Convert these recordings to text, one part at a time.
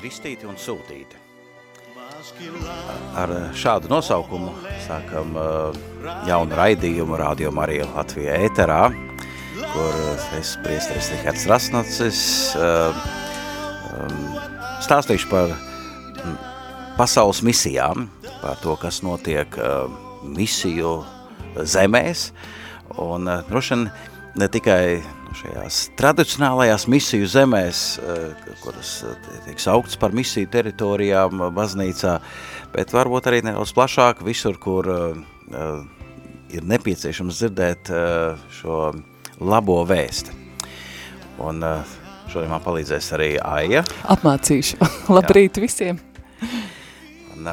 kristīti un sūtīti. Ar šādu nosaukumu sākam jaunu raidījumu Radio Marija Latvijā ēterā, kur es, priesteris Rihards Rasnacis, stāstīšu par pasaules misijām, par to, kas notiek misiju zemēs, un droši ne tikai šajās tradicionālajās misiju zemēs, eh, kuras eh, tiek sauktas par misiju teritorijām eh, baznīcā, bet varbūt arī nedaudz plašāk visur, kur ir nepieciešams dzirdēt šo labo vēsti. Un šodien man palīdzēs arī Aija. Apmācīšu. Labrīt Jā. visiem! Un,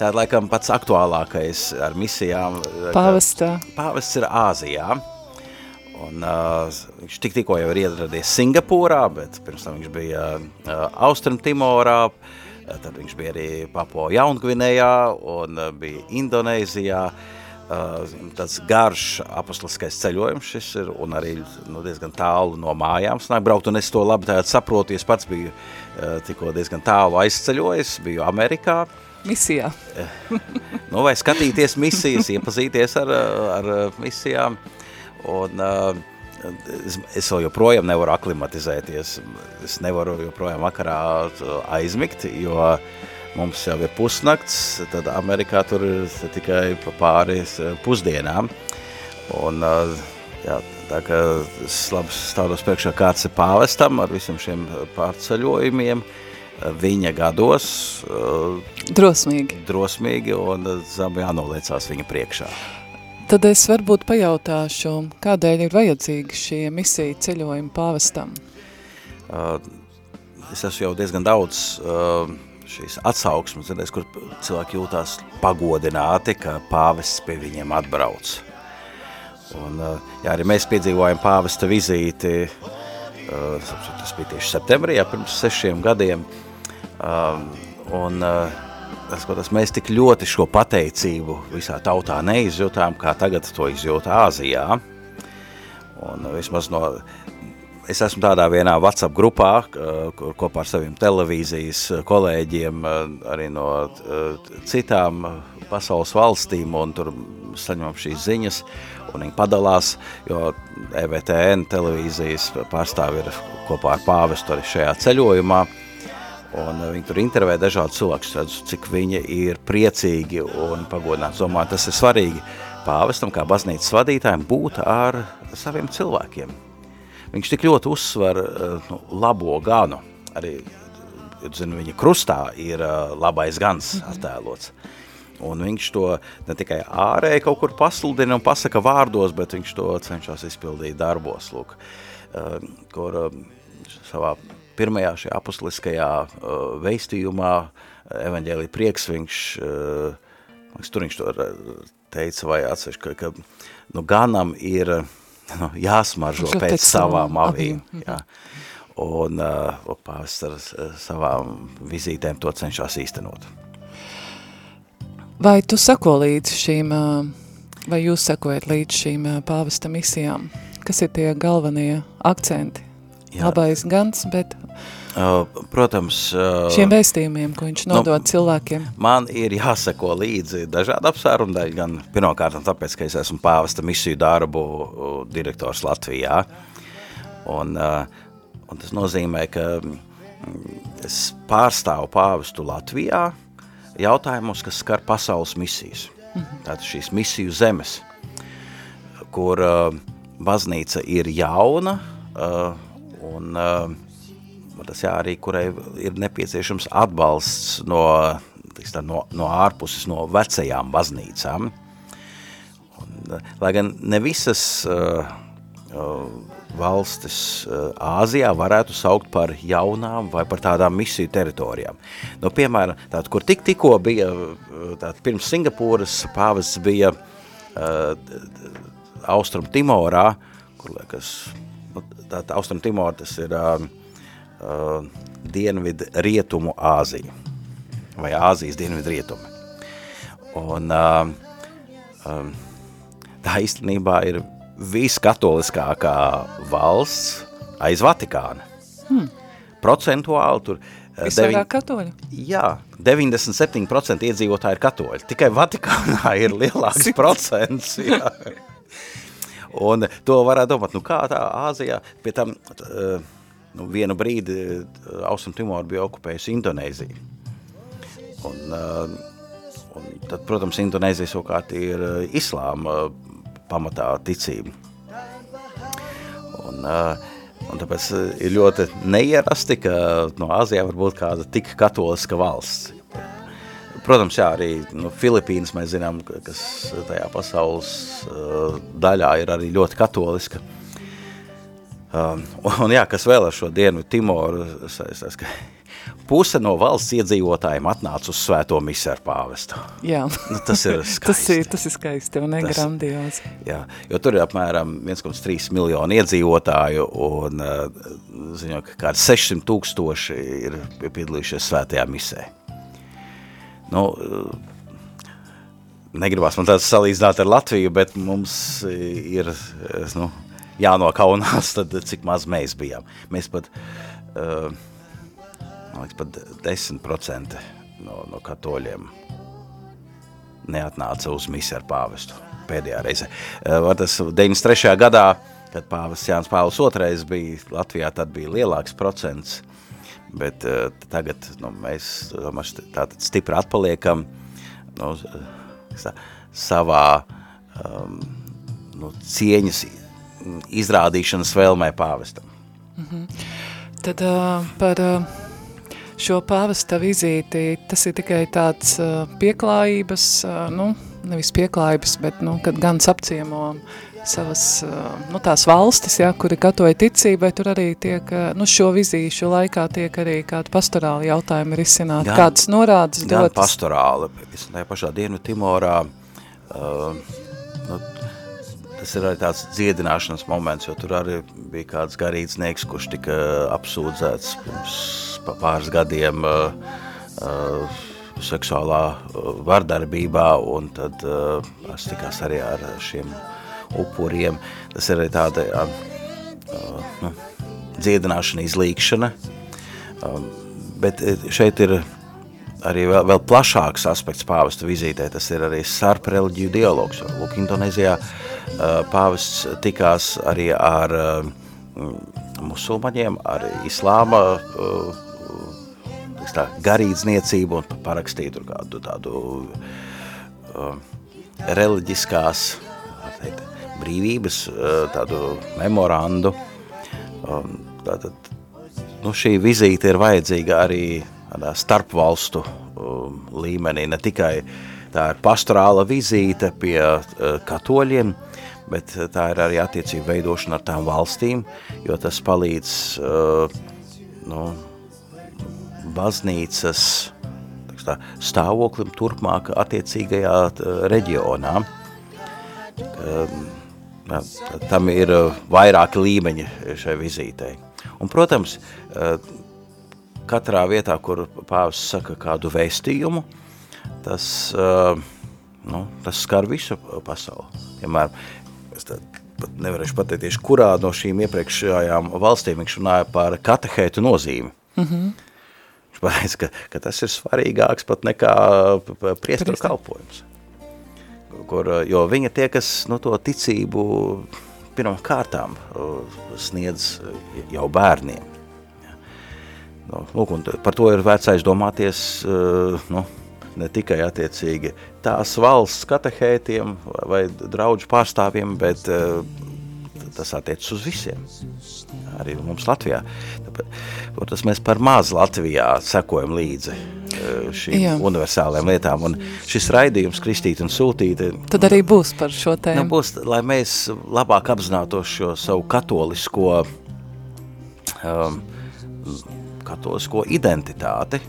tā ir laikam pats aktuālākais ar misijām. Pāvestā. Pāvests ir Āzijā. Un, uh, viņš tik tikko jau ir ieradies Singapūrā, bet pirms tam viņš bija uh, Austrum Timorā, uh, tad viņš bija arī Papo Jaungvinējā un uh, bija Indonēzijā. Uh, tāds garš apostoliskais ceļojums šis ir, un arī nu, diezgan tālu no mājām snāk braukt, un es to labi saprotu, es pats biju uh, tikko diezgan tālu aizceļojis, biju Amerikā. Misijā. nu, vai skatīties misijas, iepazīties ar, ar misijām. Uh, Un, uh, es, es vēl joprojām nevaru aklimatizēties. Es nevaru joprojām vakarā aizmigt, jo mums jau ir pusnakts, tad Amerikā tur ir tikai pāris pusdienām. Un, jā, tā kā es labi stādos priekšā, kāds ir pāvestam ar visiem šiem pārceļojumiem, viņa gados. Drosmīgi. Drosmīgi un zem jānoliecās viņa priekšā. Tad es varbūt pajautāšu, kādēļ ir vajadzīgi šie misija ceļojumi pāvestam? Uh, es esmu jau diezgan daudz uh, šīs atsauksmes, dzirdēs, kur cilvēki jūtās pagodināti, ka pāvests pie viņiem atbrauc. Un, uh, jā, arī mēs piedzīvojam pāvesta vizīti, uh, tas bija tieši septembrī, jā, pirms sešiem gadiem, uh, un uh, tas, tas mēs tik ļoti šo pateicību visā tautā neizjūtām, kā tagad to izjūt Āzijā. Un vismaz no, es esmu tādā vienā WhatsApp grupā, kur kopā ar saviem televīzijas kolēģiem, arī no citām pasaules valstīm, un tur saņemam šīs ziņas, un viņi padalās, jo EVTN televīzijas pārstāvi ir kopā ar pāvestu arī šajā ceļojumā, Un viņi tur intervē dažādu cilvēku, redzu, cik viņi ir priecīgi un pagodināti. Domāju, tas ir svarīgi pāvestam, kā baznīcas vadītājiem, būt ar saviem cilvēkiem. Viņš tik ļoti uzsver nu, labo ganu. Arī, zinu, viņa krustā ir labais gans mhm. attēlots. Un viņš to ne tikai ārēji kaut kur pasludina un pasaka vārdos, bet viņš to cenšas izpildīt darbos, lūk, kur savā pirmajā šajā apustuliskajā uh, veistījumā, evaņģēlī prieks, viņš, uh, tur viņš to teica vai atsevišķi, ka, ka nu, ganam ir nu, jāsmaržo pēc, pēc savām avīm. Jā. Un uh, pāvis ar savām vizītēm to cenšas īstenot. Vai tu sako līdz šīm, vai jūs sakojat līdz šīm pāvesta misijām? Kas ir tie galvenie akcenti? Jā. Labais gans, bet Uh, protams, uh, šiem vēstījumiem, ko viņš nodod nu, cilvēkiem. Man ir jāsako līdzi dažādi apsvērumi dēļ, gan pirmkārt tāpēc, ka es esmu pāvesta misiju darbu direktors Latvijā. Un, uh, un tas nozīmē, ka mm, es pārstāvu pāvestu Latvijā jautājumus, kas skar pasaules misijas. Mhm. Tātad šīs misiju zemes, kur baznīca ir jauna un tas jā, arī, kurai ir nepieciešams atbalsts no, tā, no, no ārpuses, no vecajām baznīcām. Un, lai gan ne visas uh, valstis uh, Āzijā varētu saukt par jaunām vai par tādām misiju teritorijām. Nu, piemēram, tātad, kur tik tikko bija, tātad, pirms Singapūras pāvests bija uh, Austrum Timorā, kur, liekas, nu, tātad Austrum Timor tas ir uh, uh, dienvidu rietumu Āziju, vai Āzijas dienvidu rietumi. Un uh, um, tā īstenībā ir viskatoliskākā valsts aiz Vatikāna. Hmm. Procentuāli tur Visvairāk katoļi? Jā, 97% iedzīvotāji ir katoļi. Tikai Vatikānā ir lielāks procents. Jā. Un to varētu domāt, nu kā tā Āzijā, pie tam nu, vienu brīdi Austrum Timoru bija okupējusi Indonēzija. Un, un tad, protams, Indonēzija savukārt ir islāma pamatā ticība. Un, Un tāpēc ir ļoti neierasti, ka no Āzijā var būt kāda tik katoliska valsts. Protams, jā, arī nu, Filipīnas mēs zinām, kas tajā pasaules uh, daļā ir arī ļoti katoliska. Um, un jā, kas vēl ar šo dienu Timoru saistās, ka puse no valsts iedzīvotājiem atnāca uz svēto misi ar pāvestu. Jā. Nu, tas ir skaisti. tas, ir, tas ir skaisti un negrandiozi. Jā, jo tur ir apmēram 1,3 miljonu iedzīvotāju un uh, ziņo, ka kādi 600 tūkstoši ir piedalījušies svētajā misē. Nu, uh, negribās man tāds salīdzināt ar Latviju, bet mums ir, nu, jānokaunās, tad cik maz mēs bijām. Mēs pat uh, man liekas, pat 10% no, no katoļiem neatnāca uz misi ar pāvestu pēdējā reize. Eh, var tas 93. gadā, kad pāvests Jānis Pāvils II bija Latvijā, tad bija lielāks procents, bet uh, tagad nu, mēs domāju, tātad stipri atpaliekam nu, tā, savā um, nu, cieņas izrādīšanas vēlmē pāvestam. Mm -hmm. Tad uh, par uh, šo pāvesta vizīti, tas ir tikai tāds uh, pieklājības, uh, nu, nevis pieklājības, bet, nu, kad gan apciemo savas, uh, nu, tās valstis, ja, kuri katoja ticību, vai tur arī tiek, uh, nu, šo vizīšu laikā tiek arī kādi pastorāli jautājumi risināti, gan, kādas norādes gan dotas? Gan pastorāli, tajā pašā Dienu Timorā, uh, nu, tas ir arī tāds dziedināšanas moments, jo tur arī bija kāds garīdznieks, kurš tika apsūdzēts pirms pāris gadiem uh, uh, seksuālā uh, vardarbībā, un tad uh, es tikās arī ar šiem upuriem. Tas ir arī tāda uh, uh, nu, dziedināšana, izlīkšana, um, bet šeit ir arī vēl, vēl plašāks aspekts pāvesta vizītē, tas ir arī sarp reliģiju dialogs. Lūk, Indonēzijā uh, pāvests tikās arī ar uh, musulmaņiem, ar islāma uh, tā, garīdzniecību un parakstīja tur kādu tādu uh, reliģiskās teikt, brīvības uh, tādu memorandu. Um, tātad, nu, šī vizīte ir vajadzīga arī starpvalstu um, līmenī, ne tikai tā ir pastorāla vizīte pie uh, katoļiem, bet tā ir arī attiecība veidošana ar tām valstīm, jo tas palīdz uh, nu, baznīcas tā, stāvoklim turpmāk attiecīgajā reģionā. Ka, tam ir vairāki līmeņi šai vizītei. Un, protams, katrā vietā, kur pāvis saka kādu vēstījumu, tas, nu, tas skar visu pasauli. Piemēram, es pat nevarēšu pateikt tieši, kurā no šīm iepriekšējām valstīm viņš runāja par katehētu nozīmi. Mm -hmm. Viņš ka, ka tas ir svarīgāks pat nekā priestru kalpojums. Kur, jo viņa tie, kas no to ticību pirmām kārtām sniedz jau bērniem. Nu, lūk, par to ir vērts aizdomāties nu, ne tikai attiecīgi tās valsts katehētiem vai draudžu pārstāvjiem, bet tas attiecas uz visiem. Arī mums Latvijā. Tāpēc mēs par maz Latvijā sekojam līdzi eh, šīm Jā. universālajām lietām. Un šis raidījums, kristīt un sūtīt, tad arī būs par šo tēmu. Nu, būs, lai mēs labāk apzinātos šo savu katolisko, um, katolisko identitāti,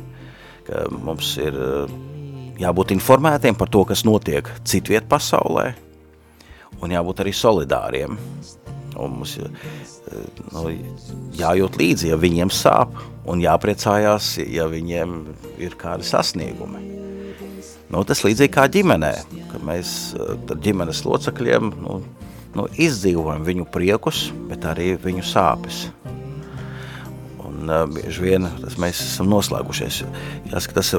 ka mums ir eh, jābūt informētiem par to, kas notiek citviet pasaulē, un jābūt arī solidāriem. Un mums nu, jājūt līdzi, ja viņiem sāp, un jāpriecājās, ja viņiem ir kādi sasniegumi. Nu, tas līdzīgi kā ģimenē, kad mēs ar ģimenes locekļiem nu, nu, izdzīvojam viņu priekus, bet arī viņu sāpes. Un, uh, bieži vien tas mēs esam noslēgušies. Jāsaka, tas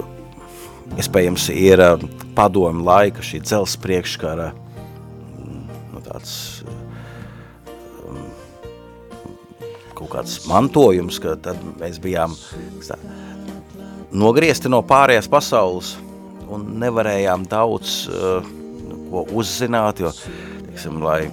iespējams ir uh, padomu laika, šī dzels priekškara, nu, tāds kaut kāds mantojums, ka tad mēs bijām tā, nogriezti no pārējās pasaules un nevarējām daudz uh, ko uzzināt, jo, teiksim, lai,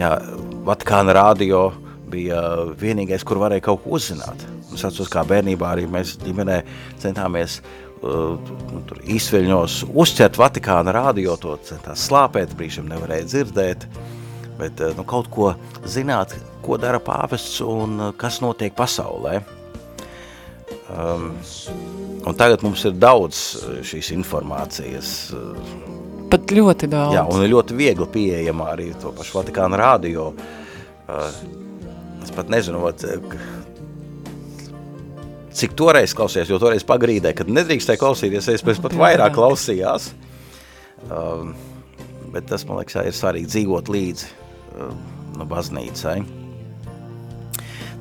jā, Vatikāna radio bija vienīgais, kur varēja kaut ko uzzināt. Es atceros, kā bērnībā arī mēs ģimenē centāmies uh, nu, tur īsveļņos uzķert Vatikāna radio, to centās slāpēt, brīžam nevarēja dzirdēt, bet uh, nu, kaut ko zināt, ko dara pāvests un uh, kas notiek pasaulē. Um, un tagad mums ir daudz šīs informācijas. Pat ļoti daudz. Jā, un ir ļoti viegli pieejama arī to pašu Vatikāna radio. Uh, es pat nezinu, vat, cik toreiz klausījās, jo toreiz pagrīdē, kad nedrīkstēja klausīties, es pēc pat vairāk klausījās. Um, bet tas, man liekas, ir svarīgi dzīvot līdzi no baznīcai.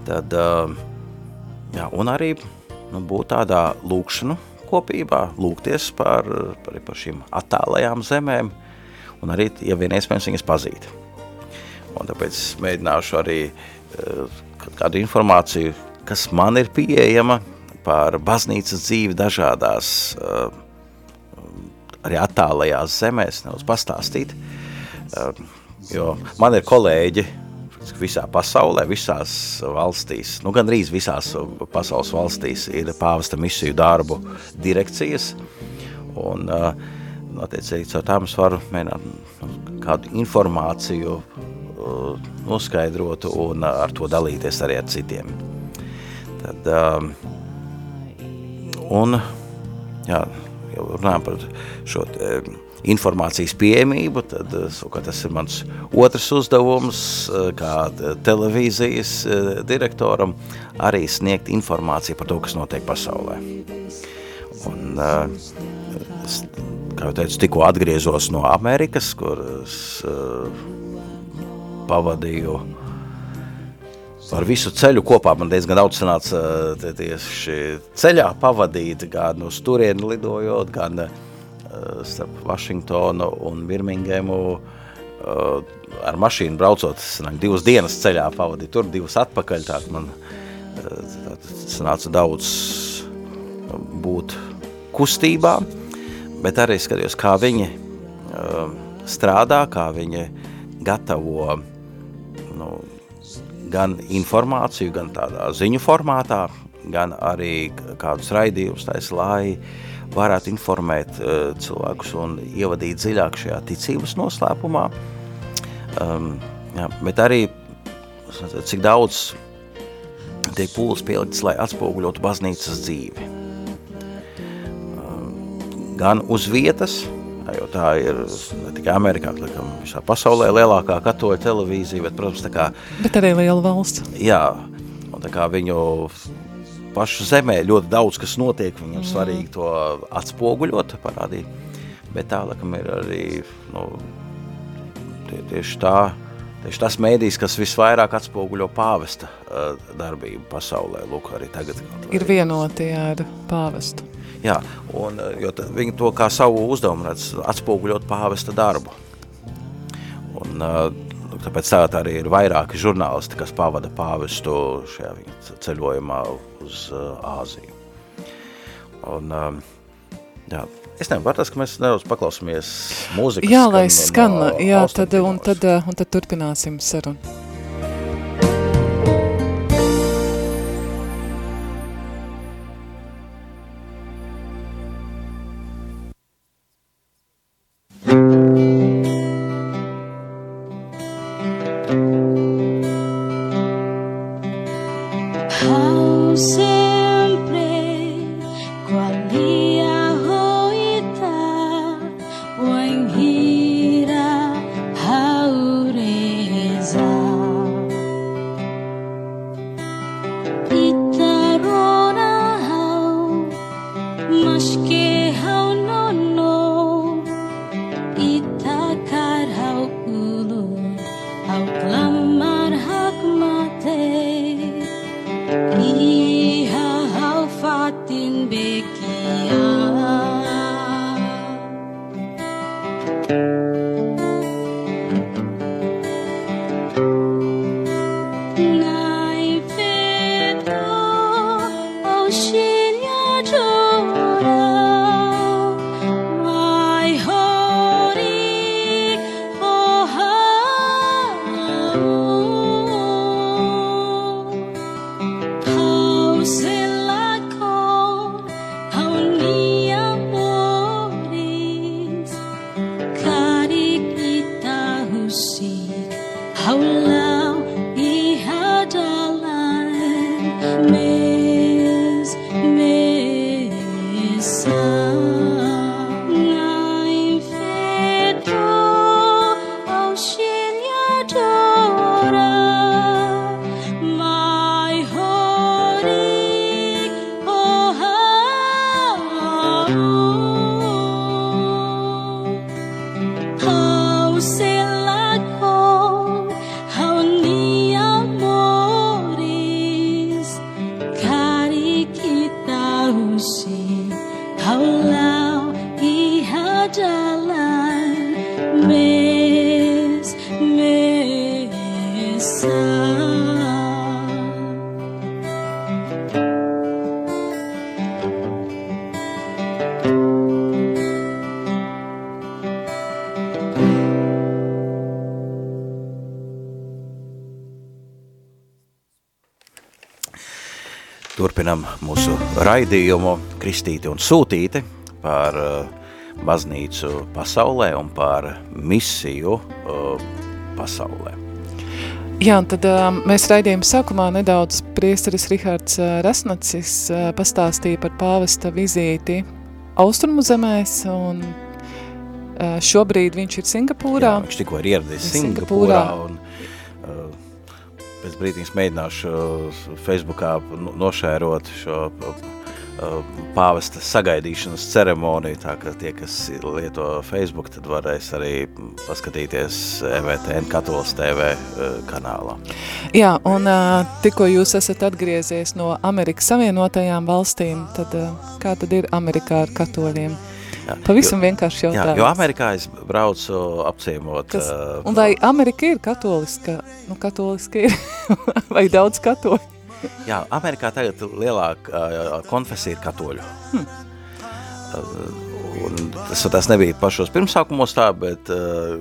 Tad, um, jā, un arī nu, būt tādā lūkšanu kopībā, lūgties par, par, par šīm attālajām zemēm, un arī, ja vien iespējams, viņas pazīt. Un tāpēc mēģināšu arī uh, kādu informāciju kas man ir pieejama par baznīcas dzīvi dažādās, arī attālajās zemēs, neuz pastāstīt, uh, jo man ir kolēģi visā pasaulē, visās valstīs, nu gan rīz visās pasaules valstīs ir pāvesta misiju darbu direkcijas, un uh, attiecīgi caur tām es varu mēģināt nu, kādu informāciju uh, noskaidrot un ar to dalīties arī ar citiem. Tad, um, un, jā, jau runājam par šo te, informācijas pieejamību, tad savukārt tas ir mans otrs uzdevums, uh, kā televīzijas uh, direktoram, arī sniegt informāciju par to, kas notiek pasaulē. Un, kā jau teicu, tikko atgriezos no Amerikas, kur es pavadīju ar visu ceļu kopā man diezgan daudz sanāca eh, tieši ceļā pavadīt, gan uz turieni lidojot, gan uh, starp Vašingtonu un Birmingemu uh, ar mašīnu braucot, sanāk, divas dienas ceļā pavadīt, tur divas atpakaļ, tā man uh, sanāca daudz būt kustībā, bet arī skatījos, kā viņi uh, strādā, kā viņi gatavo nu, gan informāciju, gan tādā ziņu formātā, gan arī kādus raidījumus taisa, lai varētu informēt uh, cilvēkus un ievadīt dziļāk šajā ticības noslēpumā. Um, jā, bet arī cik daudz tiek pūles pieliktas, lai atspoguļotu baznīcas dzīvi. Um, gan uz vietas, jo tā ir ne tikai Amerikā, likam, visā pasaulē lielākā katoļa televīzija, bet, protams, tā kā... Bet arī liela valsts. Jā, un tā kā viņu pašu zemē ļoti daudz, kas notiek, viņam mm. svarīgi to atspoguļot, parādīt, bet tā, likam, ir arī, nu, tie, tieši tā, tieši tas mēdījis, kas visvairāk atspoguļo pāvesta uh, darbību pasaulē, lūk, arī tagad. Ir vienoti ar pāvestu. Jā, un, eh, jo viņi to kā savu uzdevumu redz, atspoguļot pāvesta darbu. Un, eh, tāpēc tā arī ir vairāki žurnālisti, kas pavada pāvestu šajā viņa ceļojumā uz uh, Āziju. Un, uh, jā, es nezinu, var tas, ka mēs nedaudz paklausāmies mūzikas. Jā, lai skan, no, jā, tad, un tad, un tad turpināsim sarunu. amar hakmate. Yeah. Raidījumu Kristīti un Sūtīti par uh, baznīcu pasaulē un par misiju uh, pasaulē. Jā, un tad uh, mēs raidījuma sākumā nedaudz priesteris Rihards Rasnacis pastāstīja par pāvesta vizīti Austrumu zemēs, un šobrīd viņš ir Singapūrā. Jā, viņš tikko ir ieradies Singapūrā, Singapūrā un pēc brīdīs mēģināšu Facebookā nošērot šo pāvesta sagaidīšanas ceremoniju, tā ka tie, kas lieto Facebook, tad varēs arī paskatīties EVTN Katolas TV kanālā. Jā, un tikko jūs esat atgriezies no Amerikas Savienotajām valstīm, tad kā tad ir Amerikā ar katoļiem? Jā, Pavisam jo, vienkārši jautājums. Jā, jo Amerikā es braucu apciemot. Kas, uh, un vai Amerika ir katoliska? Nu, katoliska ir. vai daudz katoļu? Jā, Amerikā tagad lielāka uh, konfesija ir katoļu. Hmm. Uh, un tas, tas nebija pašos pirmsākumos tā, bet uh,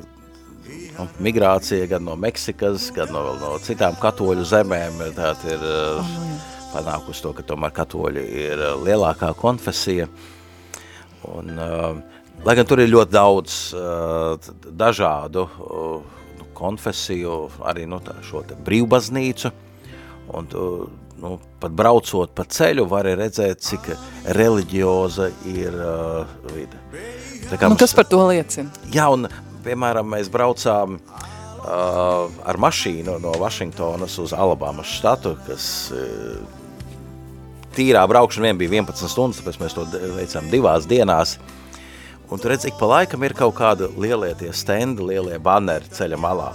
nu, migrācija gan no Meksikas, gan no, no citām katoļu zemēm tātad ir uh, panākusi to, ka tomēr katoļi ir lielākā konfesija. Uh, Un, uh, lai gan tur ir ļoti daudz uh, dažādu uh, konfesiju, arī nu, tā, šo te brīvbaznīcu, un uh, nu, pat braucot pa ceļu var redzēt, cik reliģioza ir uh, vide. Nu, kas par to liecina? Jā, un piemēram mēs braucām uh, ar mašīnu no Vašingtonas uz Alabamas štatu, kas uh, tīrā braukšana vien bija 11 stundas, tāpēc mēs to veicām divās dienās. Un tu redz, ik pa laikam ir kaut kāda lielie tie stendi, lielie banneri ceļa malā.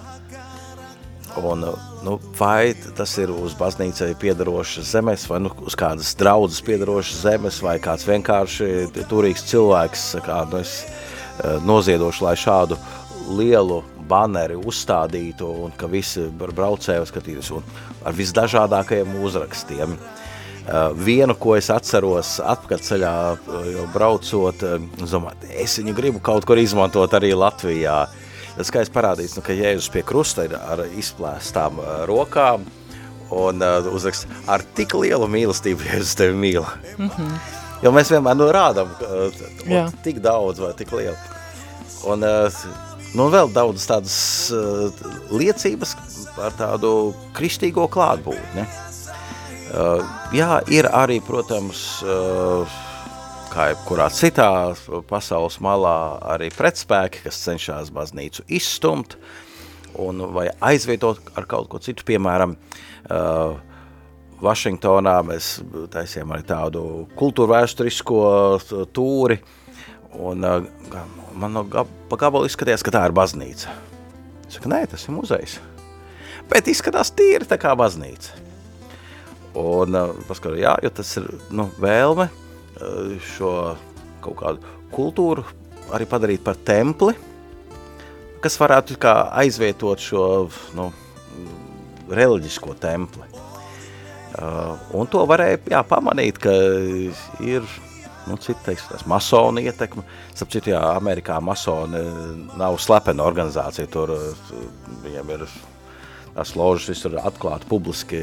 Un, nu, vai tas ir uz baznīcai piedarošas zemes, vai nu, uz kādas draudzes piedarošas zemes, vai kāds vienkārši turīgs cilvēks kādu es, eh, noziedošu, lai šādu lielu banneri uzstādītu un ka visi braucēji skatītos un ar visdažādākajiem uzrakstiem. Uh, Uh, vienu, ko es atceros atpakaļceļā, uh, jau braucot, uh, domāju, es viņu gribu kaut kur izmantot arī Latvijā. Tas skaisti parādīts, nu, ka Jēzus pie krusta ir ar izplēstām rokām un uzrakst ar tik lielu mīlestību, Jēzus tevi mīl. Mm -hmm. Jo mēs vienmēr nu, rādam Jā. tik daudz vai tik lielu. Un, nu, vēl daudz tādas liecības par tādu kristīgo klātbūtni. Ne? Uh, jā, ir arī, protams, uh, kā jebkurā citā pasaules malā, arī pretspēki, kas cenšas baznīcu izstumt un vai aizvietot ar kaut ko citu, piemēram, uh, Vašingtonā mēs taisījām arī tādu kultūru vēsturisko tūri, un man no gab, pa gabalu izskatījās, ka tā ir baznīca. Es saku, nē, tas ir muzejs. Bet izskatās tīri tā kā baznīca. Un uh, paskatās, jā, jo tas ir nu, vēlme uh, šo kaut kādu kultūru arī padarīt par templi, kas varētu kā aizvietot šo nu, reliģisko templi. Uh, un to varēja jā, pamanīt, ka ir nu, cita, teiks, tās masona ietekme. Starp citu, jā, Amerikā masoni nav slepena organizācija, tur viņiem ir tās ložas visur atklāti, publiski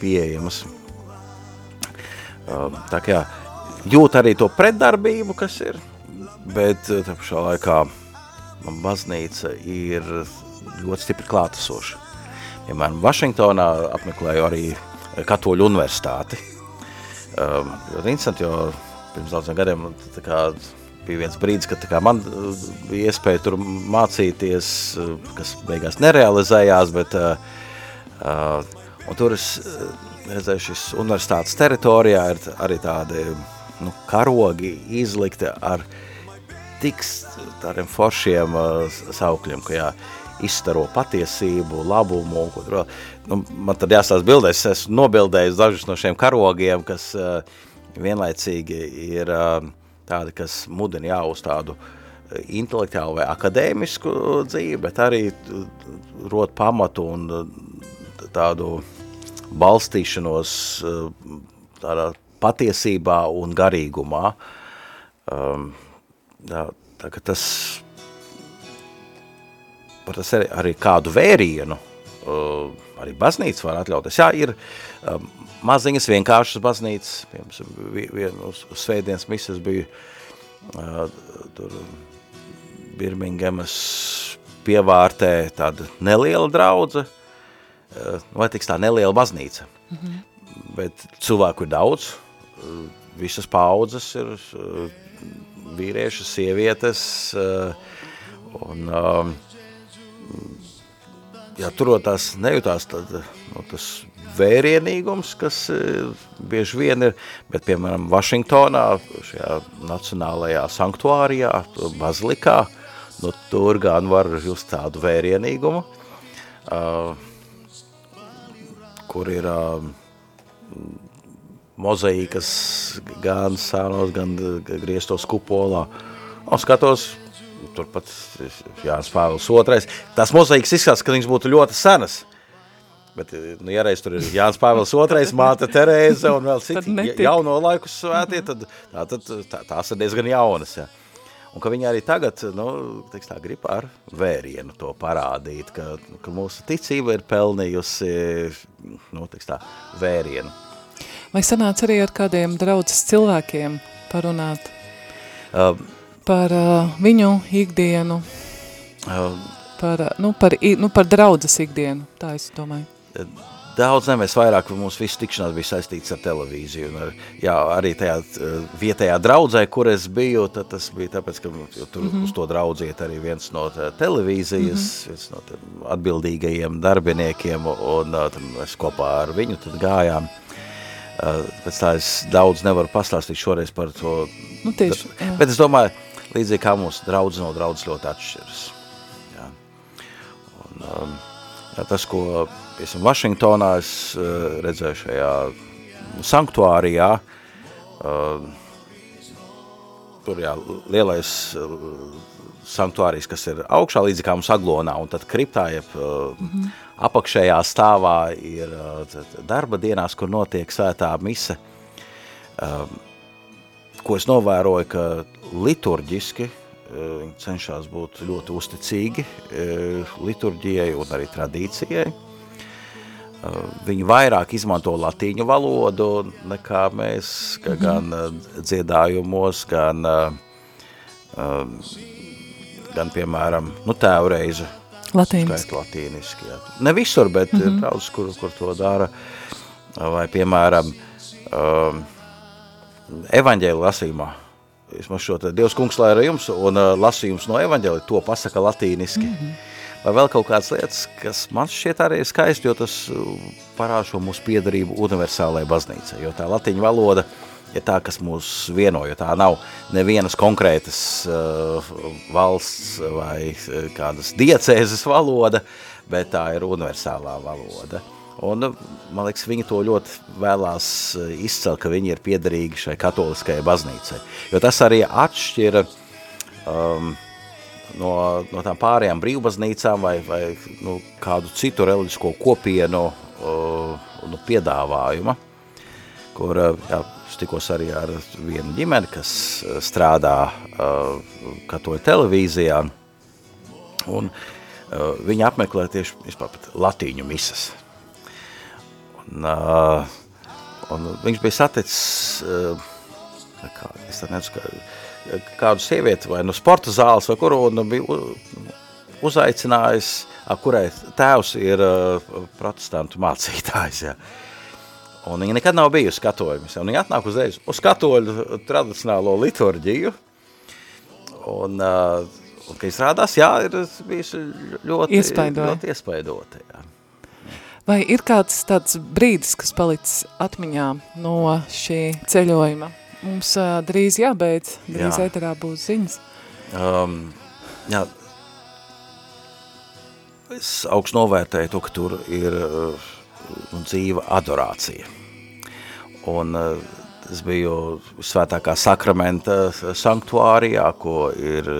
pieejamas. Um, tā kā jūt arī to pretdarbību, kas ir, bet tā pašā laikā baznīca ir ļoti stipri klātesoši. Piemēram, Vašingtonā apmeklēju arī Katoļu universitāti. Um, ļoti interesanti, jo pirms daudziem gadiem tā kā, bija viens brīdis, kad kā, man bija iespēja tur mācīties, kas beigās nerealizējās, bet uh, uh, tur es redzēju, šis universitātes teritorijā ir arī tādi nu, karogi izlikti ar tik tādiem foršiem uh, saukļiem, ka jā, izstaro patiesību, labumu, vēl. Nu, man tad jāstās bildēs, es esmu nobildējis dažus no šiem karogiem, kas uh, vienlaicīgi ir uh, tādi, kas mudina jā uz tādu uh, intelektuālu vai akadēmisku dzīvi, bet arī rot pamatu un uh, tādu balstīšanos uh, tādā patiesībā un garīgumā. Um, tā, tā, ka tas tas arī, arī kādu vērienu uh, arī baznīca var atļauties. Jā, ir uh, maziņas vienkāršas baznīcas, piemēram, vien uz, uz svētdienas misas bija tur Birmingemas pievārtē tāda neliela draudze, uh, vai tiks tā neliela baznīca. Mm -hmm. Bet cilvēku ir daudz, uh, visas paudzes ir uh, vīrieši, sievietes, un ja turotās nejūtās tad, nu, tas vērienīgums, kas bieži vien ir, bet, piemēram, Vašingtonā, šajā nacionālajā sanktuārijā, bazilikā, nu, tur gan var just tādu vērienīgumu, uh, kur ir uh, mozaīkas gan sānos, gan grieztos kupolā, un skatos, turpat Jānis Pāvils II. Tas mozaīks izskatās, ka viņš būtu ļoti senas. Bet, nu, ja reiz tur ir Jānis Pāvils II, māte Terēze un vēl citi jauno laiku svētie, tad, tā, tad tā, tās ir diezgan jaunas. Ja. Un ka viņi arī tagad, nu, tā, grib ar vērienu to parādīt, ka, ka mūsu ticība ir pelnījusi, nu, tā, vērienu. Vai sanāca arī ar kādiem draudzes cilvēkiem parunāt? Uh, par uh, viņu ikdienu, uh, par, nu, par, nu, par draudzes ikdienu, tā es domāju. Daudz nemēs vairāk, mūsu visu tikšanās bija saistīts ar televīziju, un ar, jā, arī tajā vietējā draudzē, kur es biju, tad tas bija tāpēc, ka tur mm -hmm. uz to draudziet arī viens no televīzijas, mm -hmm. viens no atbildīgajiem darbiniekiem, un tad mēs kopā ar viņu tad gājām. Pēc tā es daudz nevaru pastāstīt šoreiz par to. Nu, tieši, jā. Bet es domāju, līdzīgi kā mūsu draudz no draudz ļoti atšķiras. Jā. Un, jā, tas, ko, piemēram, Vašingtonā es uh, redzēju šajā sanktuārijā, uh, tur jā, lielais uh, sanktuārijas, kas ir augšā līdzi kā mums aglonā, un tad kriptā, jeb uh, mm -hmm. apakšējā stāvā ir uh, darba dienās, kur notiek svētā mise, uh, ko es novēroju, ka liturģiski viņi cenšas būt ļoti uzticīgi e, liturģijai un arī tradīcijai. E, viņi vairāk izmanto latīņu valodu nekā mēs, ka mhm. gan dziedājumos, gan, gan piemēram, nu, tēvreizu. Latīniski. Latīniski, jā. Ne visur, bet mm -hmm. ir daudz, kur, kur to dara. Vai, piemēram, um, evaņģēli lasījumā. Vismaz šo te Dievs kungs lai ar jums un uh, lasījums no evaņģēli to pasaka latīniski. Mm -hmm. Vai vēl kaut kādas lietas, kas man šķiet arī skaisti, jo tas parāda šo mūsu piedarību universālajai baznīcai, jo tā latiņu valoda ir tā, kas mūs vieno, jo tā nav nevienas konkrētas uh, valsts vai kādas diecēzes valoda, bet tā ir universālā valoda. Un, man liekas, viņi to ļoti vēlās izcelt, ka viņi ir piederīgi šai katoliskajai baznīcai. Jo tas arī atšķira um, no, no tām pārējām brīvbaznīcām vai, vai nu, kādu citu reliģisko kopienu uh, nu, piedāvājuma, kur uh, jā, tikos arī ar vienu ģimeni, kas uh, strādā uh, katoļu televīzijā, un uh, viņi apmeklē tieši vispār pat latīņu misas. Un, uh, un viņš bija saticis, uh, kā, es nezinu, kā, kādu sievieti vai no sporta zāles vai kuru, un bija uzaicinājis kurai tēvs ir protestantu mācītājs, jā. Un viņa nekad nav bijusi katoļa. Viņa atnāk uzreiz uz katoļu tradicionālo liturģiju. Un, uh, un ka izrādās, jā, ir bijusi ļoti, Iespaidoja. ļoti iespaidota. Jā. Vai ir kāds tāds brīdis, kas palicis atmiņā no šī ceļojuma? Mums uh, drīz jābeidz, drīz jā. ēterā būs ziņas. Um, jā, es augstu novērtēju to, ka tur ir uh, dzīva adorācija. Un uh, es biju svētākā sakramenta sanktuārijā, ko ir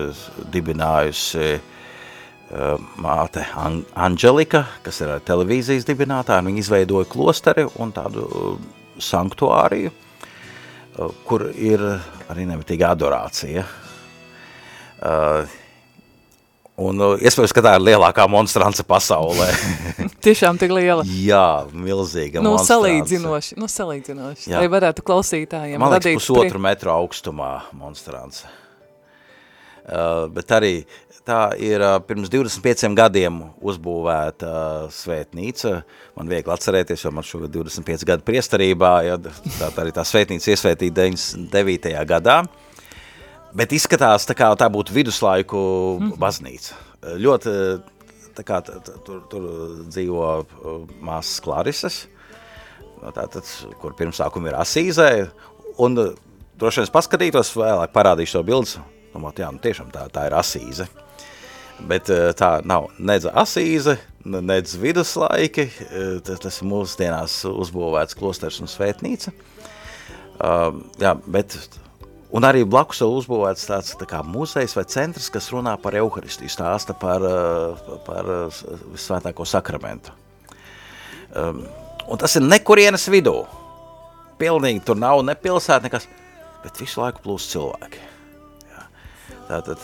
dibinājusi uh, māte An Anģelika, kas ir televīzijas dibinātāja, viņa izveidoja klosteri un tādu sanktuāriju, uh, kur ir arī nemitīga adorācija. Uh, Un uh, iespējams, ka tā ir lielākā monstrance pasaulē. Tiešām tik liela. Jā, milzīga nu, salīdzinoši, nu, salīdzinoši. Jā. Lai varētu klausītājiem Man liekas, pusotru prie... metru augstumā monstrance. Uh, bet arī tā ir pirms 25 gadiem uzbūvēta svētnīca. Man viegli atcerēties, jo man šogad 25 gadu priestarībā, ja, tā, tā arī tā svētnīca iesvētīta 99. gadā. Bet izskatās, tā kā tā būtu viduslaiku mm. baznīca. Ļoti, tā kā tur, tur dzīvo māsas Klarises, tātad, kur pirmsākumi ir Asīzē, un droši vien paskatītos, vēlāk parādīšu to bildes, domāt, jā, nu tiešām tā, tā ir Asīze. Bet tā nav nedz Asīze, nedz viduslaiki, tas ir mūsdienās uzbūvēts klosters un svētnīca. Uh, jā, bet Un arī blakus vēl uzbūvēts tāds tā muzejs vai centrs, kas runā par Euharistiju, stāsta par, eh, par eh, svētāko sakramentu. Um, un tas ir nekurienes vidū. Pilnīgi tur nav ne pilsēta, nekas, bet visu laiku plūst cilvēki. Tātad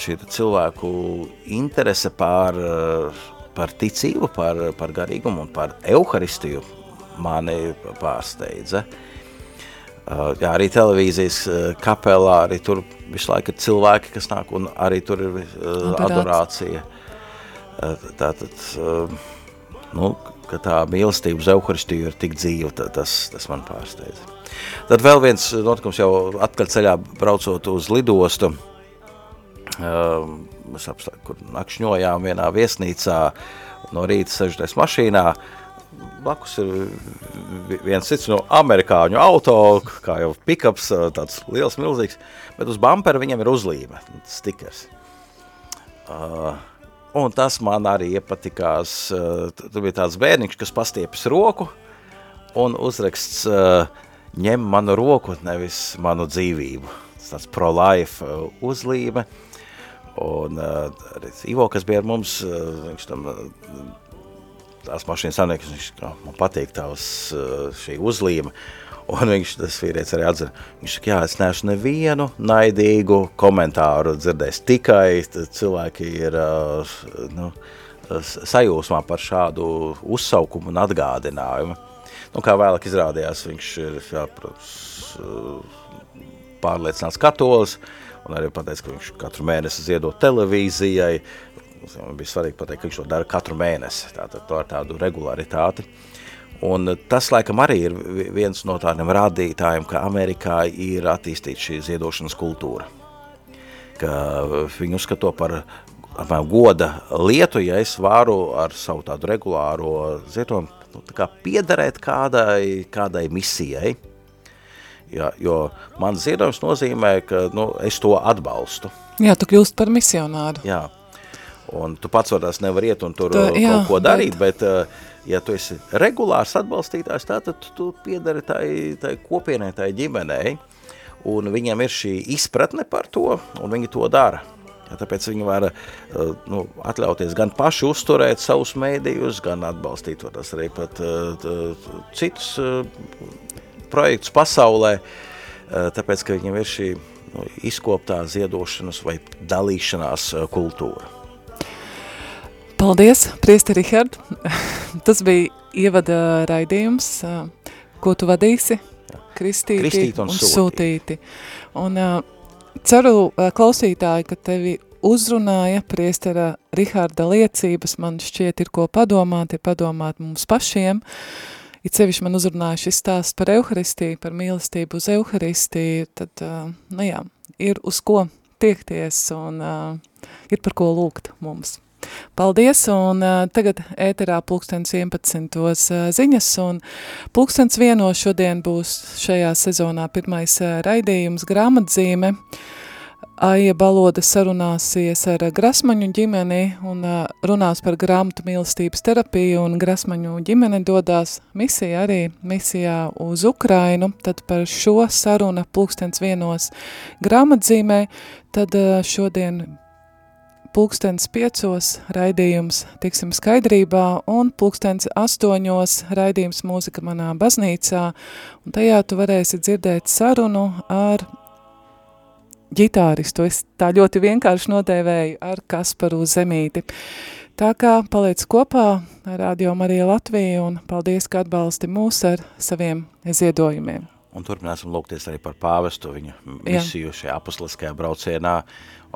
šī cilvēku interese par, par ticību, par, par garīgumu un par Euharistiju mani pārsteidza. Jā, arī televīzijas kapelā, arī tur visu laiku ir cilvēki, kas nāk, un arī tur ir adorācija. Tātad, nu, ka tā mīlestība uz Euharistiju ir tik dzīva, tas, tas man pārsteidz. Tad vēl viens notikums jau atkaļ ceļā braucot uz lidostu, mēs apstā, kur nakšņojām vienā viesnīcā, no rīta sežoties mašīnā, uh, blakus ir viens cits no amerikāņu auto, kā jau pikaps, tāds liels, milzīgs, bet uz bumpera viņam ir uzlīme, stikers. Uh, un tas man arī iepatikās, uh, tur bija tāds bērniņš, kas pastiepis roku, un uzraksts uh, ņem manu roku, nevis manu dzīvību. Tas tāds pro-life uh, uzlīme, un uh, arī Ivo, kas bija ar mums, uh, viņš tam uh, tās mašīnas saimnieks, viņš, man patīk tavs šī uzlīme, un viņš, tas vīrietis arī atzina, viņš saka, jā, es neesmu nevienu naidīgu komentāru dzirdējis, tikai cilvēki ir, nu, sajūsmā par šādu uzsaukumu un atgādinājumu. Nu, kā vēlāk izrādījās, viņš ir, jā, protams, pārliecināts katolis, un arī pateica, ka viņš katru mēnesi ziedot televīzijai, Man bija svarīgi pateikt, ka viņš to dara katru mēnesi, tātad to ar tādu regularitāti. Un tas, laikam, arī ir viens no tādiem rādītājiem, ka Amerikā ir attīstīta šī ziedošanas kultūra. Ka viņi uzskato par apmēram, goda lietu, ja es varu ar savu tādu regulāro ziedojumu nu, tā kā piederēt kādai, kādai misijai. Ja, jo man ziedojums nozīmē, ka nu, es to atbalstu. Jā, tu kļūst par misionāru. Jā, un tu pats varās nevar iet un tur tu, jā, kaut ko darīt, bet, bet uh, ja tu esi regulārs atbalstītājs, tā, tad tu piedari tai, tai kopienai, tai ģimenei, un viņam ir šī izpratne par to, un viņi to dara. Ja, tāpēc viņi var uh, nu, atļauties gan paši uzturēt savus mēdījus, gan atbalstīt tas arī pat uh, citus uh, projektus pasaulē, uh, tāpēc, ka viņam ir šī nu, izkoptā ziedošanas vai dalīšanās uh, kultūra. Paldies, Priesti Rihard. Tas bija ievada raidījums, ko tu vadīsi, kristīti, kristīti un, un sūtīti. Un uh, ceru, klausītāji, ka tevi uzrunāja priestera Riharda liecības, man šķiet ir ko padomāt, ir padomāt mums pašiem, it sevišķi man uzrunāja šis stāsts par Euharistiju, par mīlestību uz Euharistiju, tad, nu jā, ir uz ko tiekties un uh, ir par ko lūgt mums. Paldies, un uh, tagad ēterā pulkstens 11. Uh, ziņas, un pulkstens vienos šodien būs šajā sezonā pirmais uh, raidījums grāmatzīme. Aija Baloda sarunāsies ar Grasmaņu ģimeni un runās par grāmatu mīlestības terapiju, un Grasmaņu ģimene dodās misija arī misijā uz Ukrainu, tad par šo saruna pulkstens vienos grāmatzīmē, tad šodien pulkstens piecos raidījums tiksim skaidrībā un pulkstens astoņos raidījums mūzika manā baznīcā, un tajā tu varēsi dzirdēt sarunu ar ģitāristu. Es tā ļoti vienkārši notēvēju ar Kasparu Zemīti. Tā kā paliec kopā ar Radio Marija Latviju un paldies, ka atbalsti mūs ar saviem ziedojumiem. Un turpināsim lūgties arī par pāvestu viņa misiju Jā. šajā apostoliskajā braucienā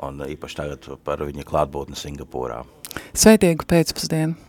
un īpaši tagad par viņa klātbūtni Singapūrā. Sveitīgu pēcpusdienu!